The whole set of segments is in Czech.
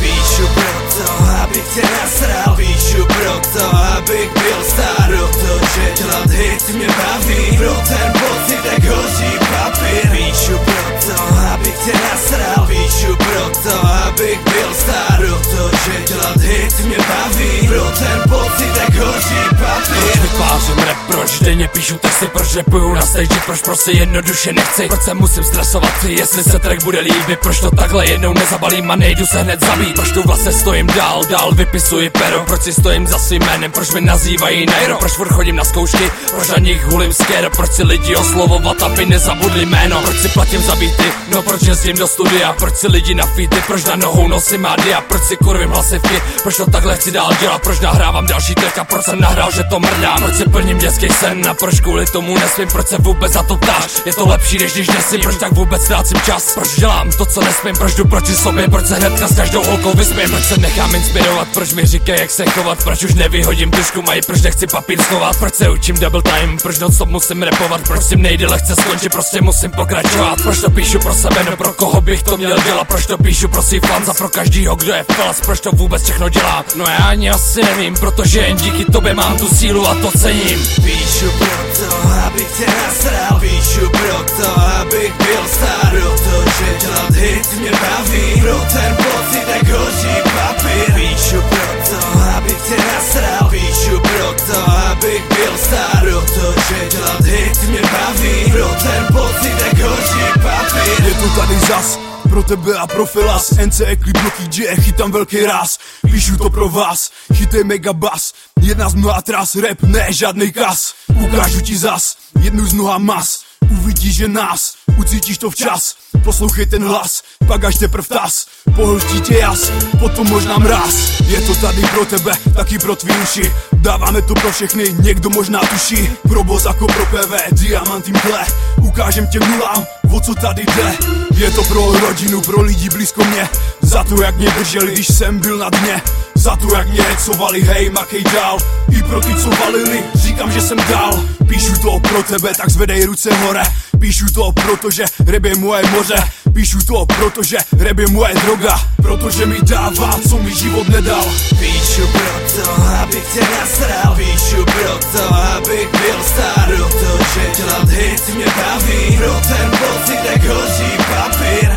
Píšu proto, abych tě nasral. Píšu proto, abych byl star Protože dělat hit mě baví. Pro ten pocit, jak hoří papír. Píšu proto, abych tě nasral. Píšu proto, abych byl star Protože dělat hit mě baví. Pro ten pocit, jak hoří papír. Vytvářím rap, proč denně píšu texty, proč repuju na stage, proč prostě jednoduše nechci? Proč se musím stresovat, jestli se track bude líbit, proč to takhle jednou nezabalím a nejdu se hned zabít? Proč tu vlastně stojím dál, dál vypisuji pero, proč si stojím za svým jménem, proč mi nazývají Nairo? Proč furt chodím na zkoušky, proč na nich hulím skero, proč si lidi oslovovat, aby nezabudli jméno? Proč si platím za beaty, no proč jezdím do studia, proč si lidi na feety, proč na nohou nosím dia, proč si kurvím hlasivky, proč to takhle chci dál dělat, proč nahrávám další track a proč jsem nahrál, že to mrdám Proč si plním dětský sen a proč kvůli tomu nesmím, proč se vůbec za to ptáš? Je to lepší, než když nesmím, proč tak vůbec ztrácím čas? Proč dělám to, co nesmím, proč jdu proti sobě, proč se hnedka s každou holkou vysmím? Proč se nechám inspirovat, proč mi říkají, jak se chovat, proč už nevyhodím tušku? Mají, proč nechci papír schovat? Proč se učím double time, proč non stop musím repovat, proč si nejde lehce skončit, prostě musím pokračovat. Proč to píšu pro sebe, no pro koho bych to měl dělat, proč to píšu pro svý fans a pro každýho, kdo je falas, proč to vůbec všechno dělám? No já ani asi nevím, protože jen díky tobě mám tu sílu a to cením Píšu proto, abych tě nasral. Píšu proto, abych byl star Protože dělat hit mě baví. Pro ten pocit, jak hoří papír. Píšu proto, abych tě nasral. Píšu proto, abych byl star Protože dělat hit mě baví. Pro ten pocit, jak hoří papír. Je to tady zas, pro tebe a pro Filas NCE klip bloky G, chytám velký ráz. Píšu to pro vás, chytej mega bas. Jedna z mnoha tras, rap, ne žádnej kas. Ukážu ti zas, jednu z mnoha mas. Uvidíš, že nás, ucítíš to včas? Poslouchej ten hlas, pak až teprv tas Pohltí tě jas, potom možná mráz. Je to tady pro tebe, taky pro tvý uši. Dáváme to pro všechny, někdo možná tuší. Pro boss jako pro PV, diamantým tle Ukážem těm nulám, o co tady jde. Je to pro rodinu, pro lidi blízko mě. Za to jak mě drželi, když jsem byl na dně. Za to jak mě hecovali, hej makej dál. I pro ty co valili, říkám že jsem dál. Píšu to pro tebe, tak zvedej ruce hore Píšu to protože je moje moře. Píšu to protože je moje droga. Protože mi dává, co mi život nedal. Píšu proto, abych tě nasral. Píšu proto, abych byl star Protože dělat hit mě baví. Pro ten pocit, jak hoří papír.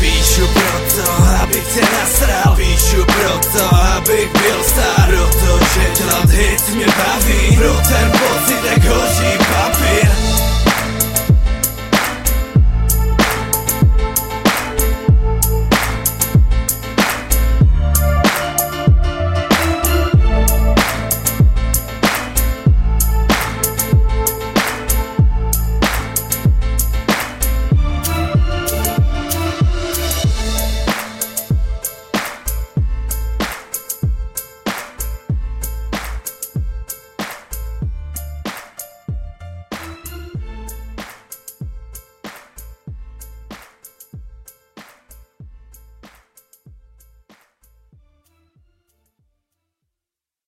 Píšu proto, tě nasral. Píšu proto, abych byl star Protože dělat hit mě baví. Pro ten pocit, jak hoří papír.